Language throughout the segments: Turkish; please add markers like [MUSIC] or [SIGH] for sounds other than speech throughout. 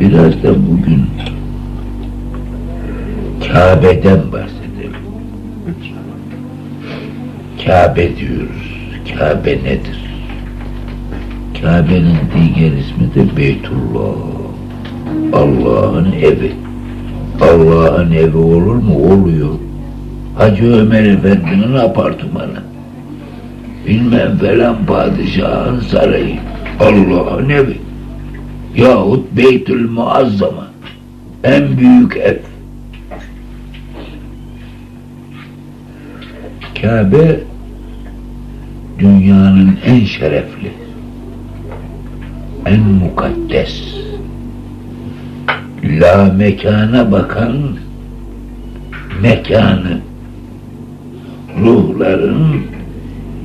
Biraz da bugün Kabe'den bahsedelim. Kabe diyoruz. Kabe nedir? Kabe'nin diğer ismi de Beytullah. Allah'ın evi. Allah'ın evi olur mu? Oluyor. Hacı Ömer Efendi'nin apartmanı. Bilmem falan padişahın sarayı. Allah'ın evi. Yahut Beytül Muazzama. En büyük ev. Kabe dünyanın en şerefli, en mukaddes, la mekana bakan mekanı, ruhların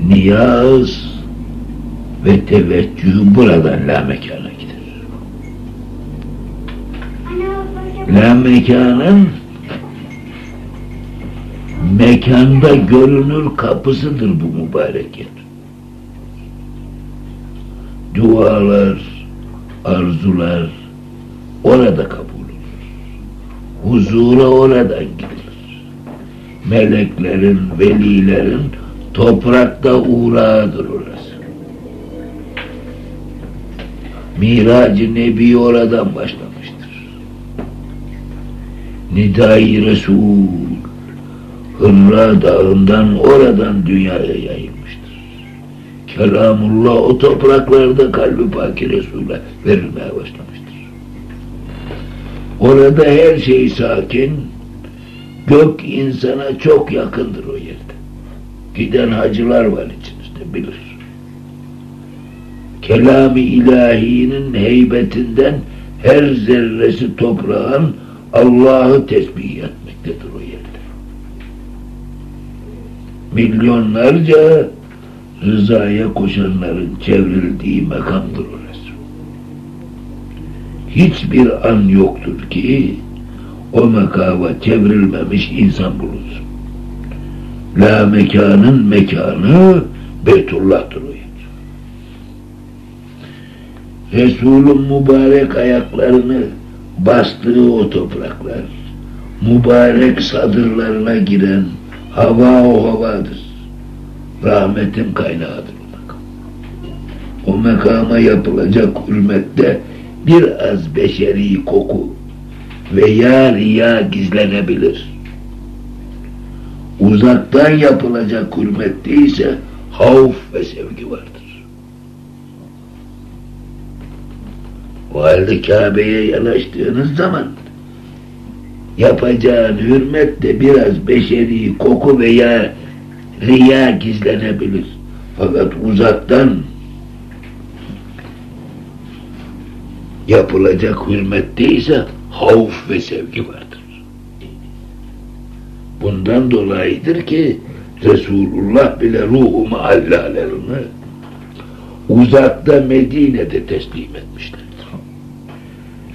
niyaz ve teveccühü buradan la mekana La mekanın mekanda görünür kapısıdır bu mübarek yer. Dualar, arzular orada kabul olur. Huzura oradan gidilir. Meleklerin, velilerin toprakta uğrağıdır orası. Miracı Nebi oradan başlamıştır. Nidai Resul Hırra dağından oradan dünyaya yayılmıştır. Kelamullah o topraklarda kalbi paki Resul'e verilmeye başlamıştır. Orada her şey sakin, gök insana çok yakındır o yerde. Giden hacılar var içinizde bilir. Kelami ilahinin heybetinden her zerresi toprağın Allah'ı tesbih etmektedir o yerde milyonlarca rızaya koşanların çevrildiği makamdır orası. Hiçbir an yoktur ki o makama çevrilmemiş insan bulunsun. La mekanın mekanı Beytullah'tır o yer. Resul'ün mübarek ayaklarını bastığı o topraklar, mübarek sadırlarına giren Hava o havadır. Rahmetin kaynağıdır o makam. O makama yapılacak hürmette biraz beşeri koku veya riya gizlenebilir. Uzaktan yapılacak hürmette ise havf ve sevgi vardır. O halde Kabe'ye yanaştığınız zaman yapacağın hürmette biraz beşeri koku veya riya gizlenebilir. Fakat uzaktan yapılacak hürmette ise havf ve sevgi vardır. Bundan dolayıdır ki Resulullah bile ruhu mahallalerini uzakta Medine'de teslim etmişlerdir.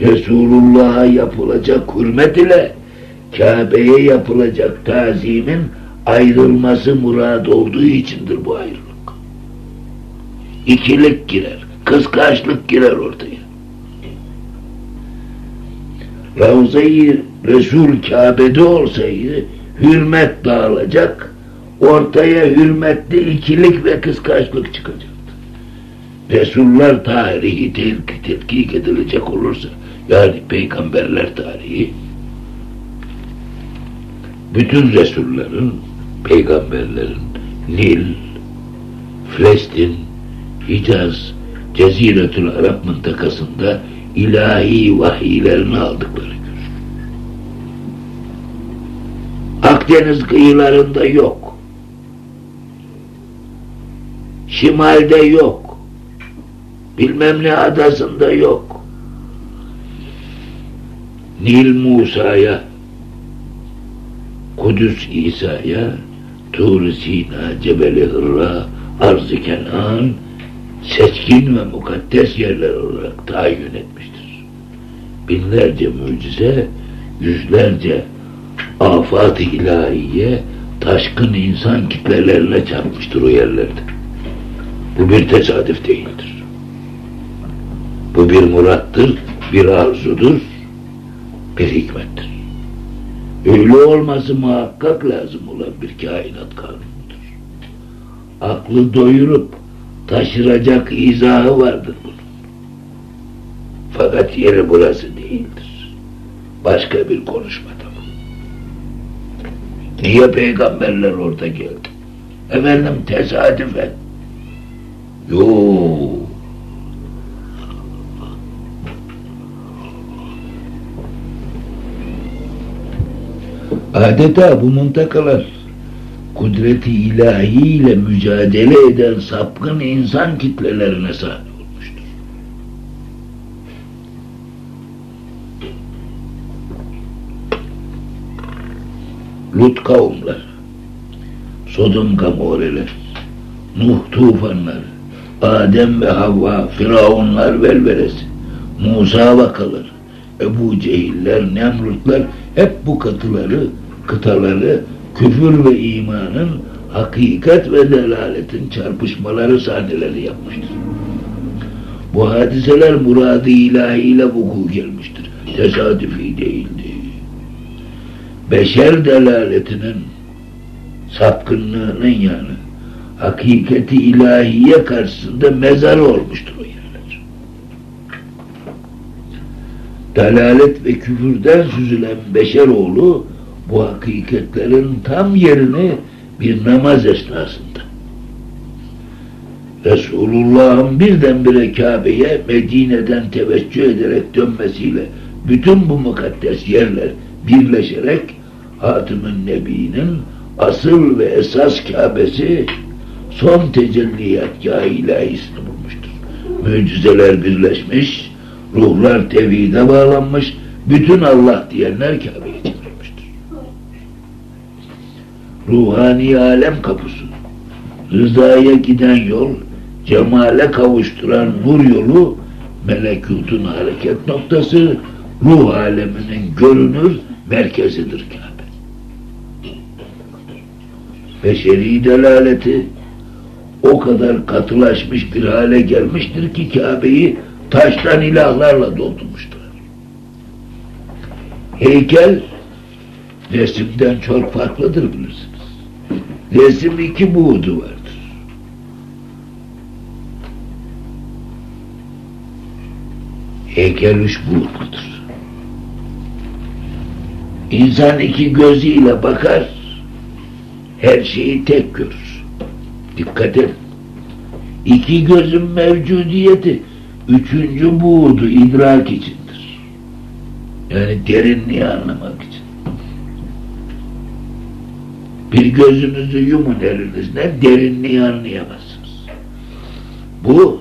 Resulullah'a yapılacak hürmet ile Kabe'ye yapılacak tazimin ayrılması murad olduğu içindir bu ayrılık. İkilik girer, kıskançlık girer ortaya. Ravza-i Resul Kabe'de olsaydı hürmet dağılacak, ortaya hürmette ikilik ve kıskançlık çıkacaktı. Resuller tarihi tetkik edilecek olursa, yani peygamberler tarihi, bütün Resullerin, peygamberlerin Nil, Filistin, Hicaz, Ceziretül Arap mıntakasında ilahi vahiylerini aldıkları görülür. Akdeniz kıyılarında yok. Şimalde yok. Bilmem ne adasında yok. Nil Musa'ya, Kudüs İsa'ya, Tur Sina, Cebeli Hırra, Arz-ı Kenan, seçkin ve mukaddes yerler olarak tayin etmiştir. Binlerce mucize, yüzlerce afat-ı ilahiye, taşkın insan kitlelerine çarpmıştır o yerlerde. Bu bir tesadüf değildir. Bu bir murattır, bir arzudur, bir hikmettir. Öyle olması muhakkak lazım olan bir kainat kanunudur. Aklı doyurup taşıracak izahı vardır bunun. Fakat yeri burası değildir. Başka bir konuşmada bu. Niye peygamberler orada geldi? Efendim tesadüfen. Yok. Adeta bu muntakalar kudreti ilahi ile mücadele eden sapkın insan kitlelerine sahne olmuştur. Lut kavimler, Sodom Gamoreler, Nuh tufanları, Adem ve Havva, Firavunlar velvelesi, Musa vakaları, Ebu Cehiller, Nemrutlar hep bu katıları, kıtaları küfür ve imanın hakikat ve delaletin çarpışmaları sahneleri yapmıştır. Bu hadiseler muradı ilahiyle vuku gelmiştir. Tesadüfi değildi. Beşer delaletinin sapkınlığının yani hakikati ilahiye karşısında mezar olmuştur o yerler. Dalalet ve küfürden süzülen beşer oğlu bu hakikatlerin tam yerini bir namaz esnasında Resulullah'ın birdenbire Kabe'ye Medine'den teveccüh ederek dönmesiyle bütün bu mukaddes yerler birleşerek Hatim-ı Nebi'nin asıl ve esas Kabe'si son tecelliyatgâh ilahisini bulmuştur. Mucizeler birleşmiş, ruhlar tevhide bağlanmış, bütün Allah diyenler Kabe'ye. Ruhani alem kapısı, rızaya giden yol, cemale kavuşturan nur yolu, melekutun hareket noktası, ruh aleminin görünür merkezidir Kabe. Beşeri delaleti o kadar katılaşmış bir hale gelmiştir ki Kabe'yi taştan ilahlarla doldurmuştur. Heykel resimden çok farklıdır bilirsiniz. Resim iki buğdu vardır. Heykel üç buğutludur. İnsan iki gözüyle bakar, her şeyi tek görür. Dikkat edin. İki gözün mevcudiyeti üçüncü buğdu idrak içindir. Yani derinliği anlamak için. Bir gözünüzü yumun elinizle derinliği anlayamazsınız. Bu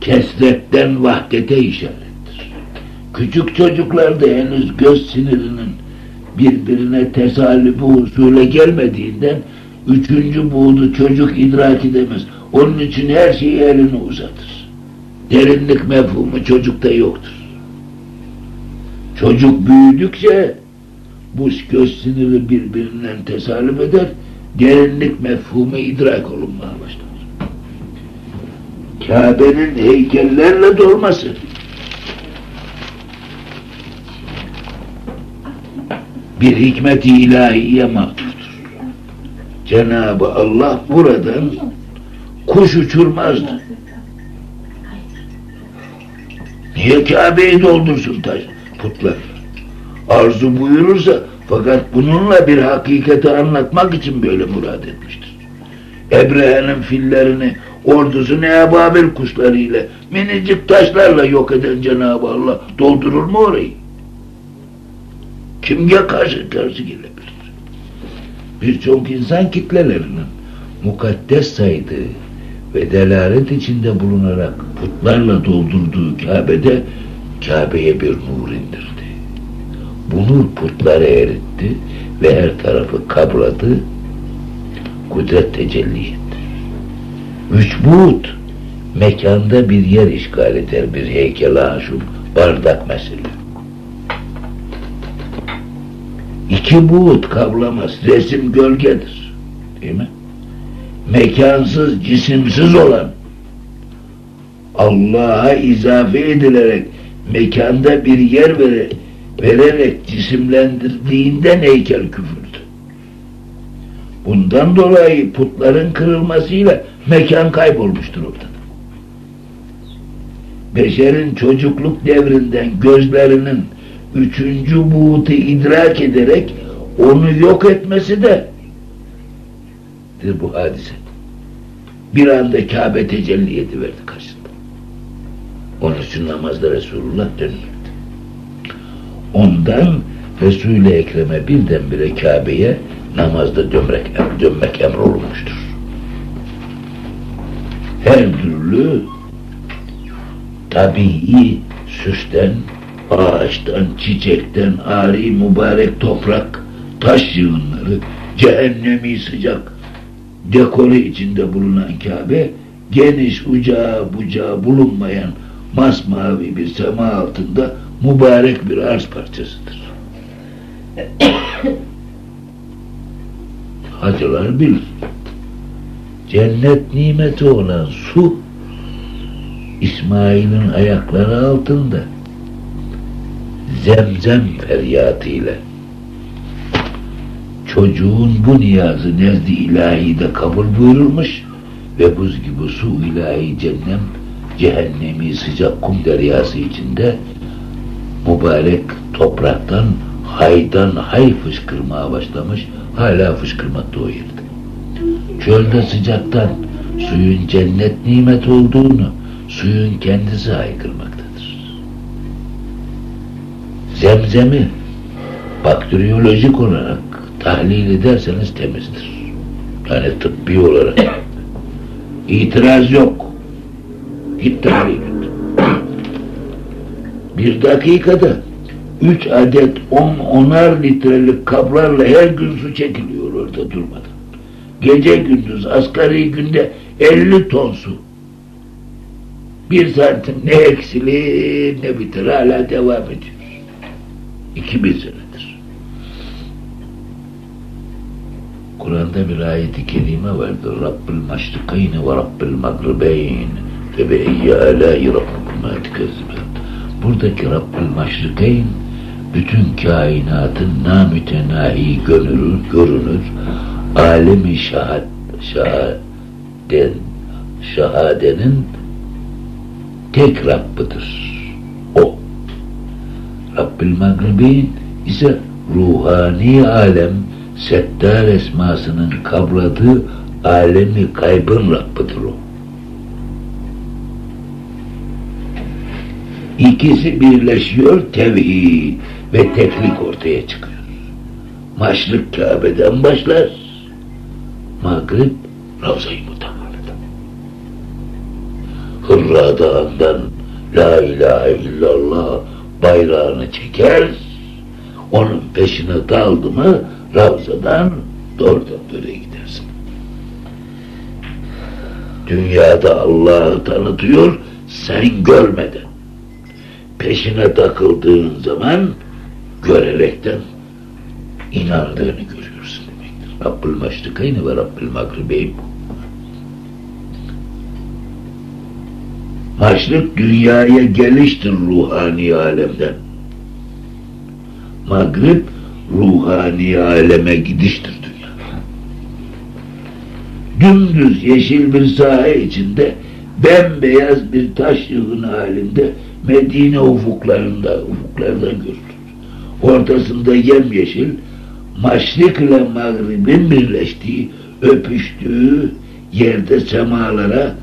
kesretten vahdete işarettir. Küçük çocuklarda henüz göz sinirinin birbirine tesalübü usule gelmediğinden üçüncü buğdu çocuk idrak edemez. Onun için her şeyi elini uzatır. Derinlik mefhumu çocukta yoktur. Çocuk büyüdükçe bu göz siniri birbirinden tesalüp eder, derinlik mefhumu idrak olunmaya başlar. Kabe'nin heykellerle dolması bir hikmet-i ilahiye mahsustur. Cenab-ı Allah buradan kuş uçurmazdı. Niye Kabe'yi doldursun taş, putlar? Arzu buyurursa fakat bununla bir hakikati anlatmak için böyle murad etmiştir. Ebrehe'nin fillerini ordusunu ebabil kuşlarıyla minicik taşlarla yok eden Cenab-ı Allah doldurur mu orayı? Kimge karşı karşı gelebilir? Birçok insan kitlelerinin mukaddes saydığı ve delalet içinde bulunarak putlarla doldurduğu Kabe'de Kabe'ye bir nur indirdi. Bu nur putları eritti ve her tarafı kabradı, kudret tecelli etti. Üç buğut mekanda bir yer işgal eder bir heykel aşum, bardak mesela. İki buğut kablamaz, resim gölgedir. Değil mi? Mekansız, cisimsiz olan Allah'a izafe edilerek mekanda bir yer vere, vererek cisimlendirdiğinden heykel küfürdü. Bundan dolayı putların kırılmasıyla mekan kaybolmuştur ortada. Beşerin çocukluk devrinden gözlerinin üçüncü buğutu idrak ederek onu yok etmesi de bu hadise. Bir anda Kabe tecelli ediverdi karşısında. Onun için namazda Resulullah dönmedi. Ondan Resul-i Ekrem'e birdenbire Kabe'ye namazda dönmek, dönmek emrolunmuştur. Her türlü tabii süsten, ağaçtan, çiçekten, ari mübarek toprak, taş yığınları, cehennemi sıcak dekore içinde bulunan Kabe, geniş ucağı bucağı bulunmayan masmavi bir sema altında mübarek bir arz parçasıdır. [COUGHS] Hacılar bilir. Cennet nimeti olan su İsmail'in ayakları altında zemzem feryatıyla çocuğun bu niyazı nezdi ilahide kabul buyurulmuş ve buz gibi su ilahi cennem cehennemi sıcak kum deryası içinde mübarek topraktan haydan hay fışkırmaya başlamış hala fışkırmakta o yerde. Çölde sıcaktan suyun cennet nimet olduğunu suyun kendisi haykırmaktadır. Zemzemi bakteriyolojik olarak tahlil ederseniz temizdir. Yani tıbbi olarak. İtiraz yok. Git tahlil. Bir dakikada üç adet on onar litrelik kaplarla her gün su çekiliyor orada durmadan. Gece gündüz asgari günde elli ton su. Bir santim ne eksilir ne biter hala devam ediyor. İki bin senedir. Kur'an'da bir ayeti kerime vardır. Rabbül maşrikayni ve Rabbül magribeyn ve be eyye alâi rabbikuma tkezziben. Buradaki Rabbül maşrikeyn bütün kainatın namütenahi görünür, görünür alemi şahad, şahaden, şahadenin tek Rabbıdır. O. Rabbül Magribin ise ruhani alem Settar esmasının kavradığı alemi kaybın Rabbıdır o. İkisi birleşiyor tevhid ve teklik ortaya çıkıyor. Maşrık Kabe'den başlar. Magrib Ravza-i Mutahara'dan. Hırra Dağı'ndan La ilahe illallah bayrağını çeker, onun peşine daldı mı Ravza'dan doğrudan böyle gidersin. Dünyada Allah'ı tanıtıyor, sen görmeden. Peşine takıldığın zaman görerekten inandığını görüyorsun demektir. Rabbül Meşrikayni ve Rabbül Magribeyn Maşrik dünyaya geliştir ruhani alemden. Magrib ruhani aleme gidiştir dünya. Dümdüz yeşil bir saha içinde bembeyaz bir taş yığını halinde Medine ufuklarında, ufuklardan görülür. Ortasında yemyeşil, maşrik ile mağribin birleştiği, öpüştüğü yerde semalara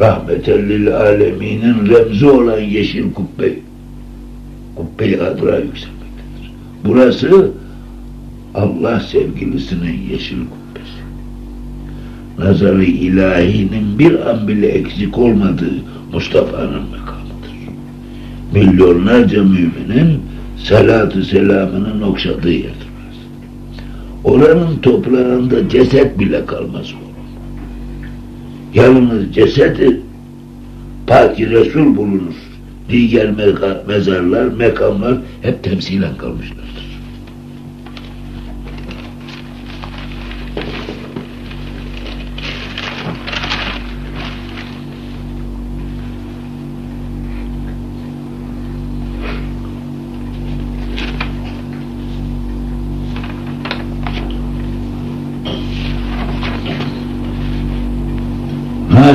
rahmetellil aleminin remzi olan yeşil kubbe kubbe-i adra yükselmektedir. Burası Allah sevgilisinin yeşil kubbesi. Nazarı ilahinin bir an bile eksik olmadığı Mustafa'nın makamıdır. Milyonlarca müminin salatü selamının okşadığı yerdir. Oranın toprağında ceset bile kalmaz olur. Yalnız cesedi Paki Resul bulunur. Diğer mezarlar, mekamlar hep temsilen kalmışlardır.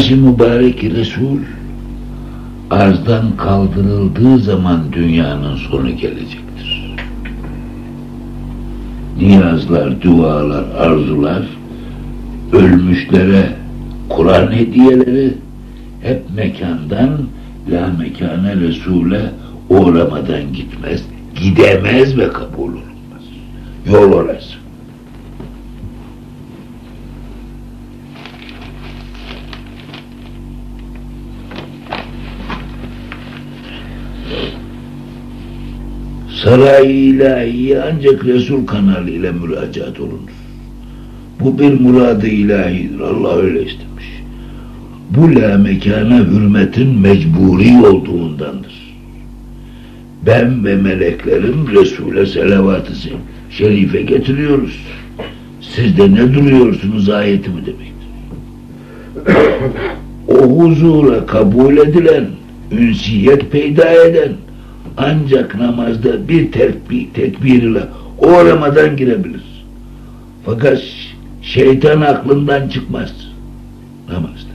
Naş-ı Mübarek Resul arzdan kaldırıldığı zaman dünyanın sonu gelecektir. Niyazlar, dualar, arzular, ölmüşlere Kur'an hediyeleri hep mekandan la mekane Resul'e uğramadan gitmez. Gidemez ve kabul olunmaz. Yol orası. Saray-ı ilahiye ancak Resul kanalıyla müracaat olunur. Bu bir muradı ilahidir. Allah öyle istemiş. Bu la mekana hürmetin mecburi olduğundandır. Ben ve meleklerim Resul'e selavat-ı şerife getiriyoruz. Siz de ne duruyorsunuz ayeti mi demektir. o huzura kabul edilen, ünsiyet peyda eden, ancak namazda bir tekbir, tekbir ile uğramadan girebilir. Fakat şeytan aklından çıkmaz namazda.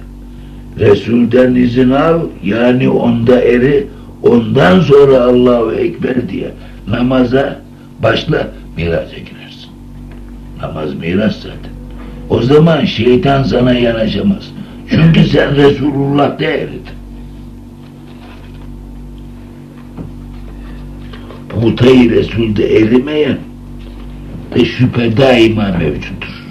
Resul'den izin al, yani onda eri, ondan sonra Allahu Ekber diye namaza başla, miraca girersin. Namaz miras zaten. O zaman şeytan sana yanaşamaz. Çünkü sen Resulullah'ta eridin. Putayı Resul'de erimeyen de şüphe daima mevcuttur.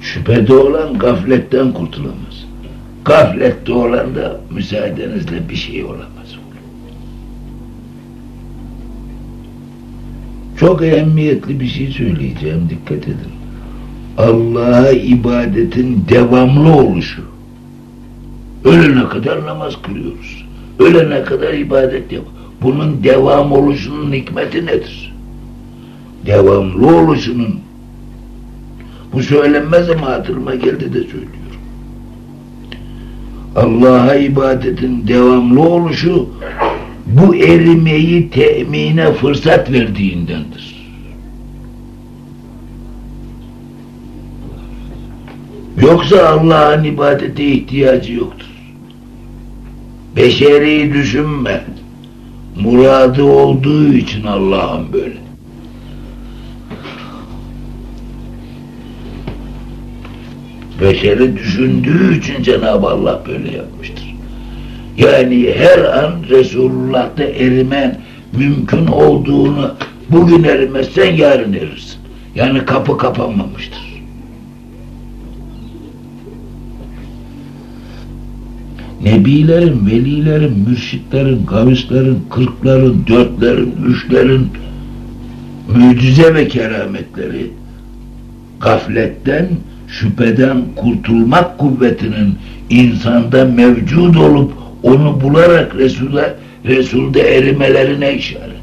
Şüphede olan gafletten kurtulamaz. Gaflette olan da müsaadenizle bir şey olamaz. Çok ehemmiyetli bir şey söyleyeceğim, dikkat edin. Allah'a ibadetin devamlı oluşu. Ölene kadar namaz kılıyoruz. Ölene kadar ibadet yap. Bunun devam oluşunun hikmeti nedir? Devamlı oluşunun bu söylenmez ama hatırıma geldi de söylüyorum. Allah'a ibadetin devamlı oluşu bu erimeyi temine fırsat verdiğindendir. Yoksa Allah'ın ibadete ihtiyacı yoktur. Beşeri düşünme. Muradı olduğu için Allah'ın böyle. Beşeri düşündüğü için Cenab-ı Allah böyle yapmıştır. Yani her an Resulullah'ta erimen mümkün olduğunu bugün erimezsen yarın erirsin. Yani kapı kapanmamıştır. Nebilerin, velilerin, mürşitlerin, kavislerin, kırkların, dörtlerin, üçlerin mucize ve kerametleri gafletten, şüpheden kurtulmak kuvvetinin insanda mevcud olup onu bularak Resul'e Resul'de erimelerine işaret.